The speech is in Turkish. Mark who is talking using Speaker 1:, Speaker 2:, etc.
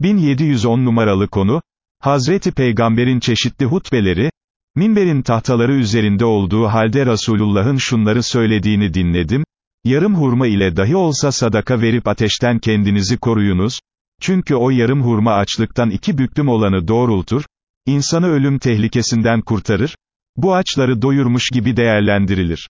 Speaker 1: 1710 numaralı konu, Hazreti Peygamber'in çeşitli hutbeleri, minberin tahtaları üzerinde olduğu halde Resulullah'ın şunları söylediğini dinledim, yarım hurma ile dahi olsa sadaka verip ateşten kendinizi koruyunuz, çünkü o yarım hurma açlıktan iki büklüm olanı doğrultur, insanı ölüm tehlikesinden kurtarır, bu açları doyurmuş gibi değerlendirilir.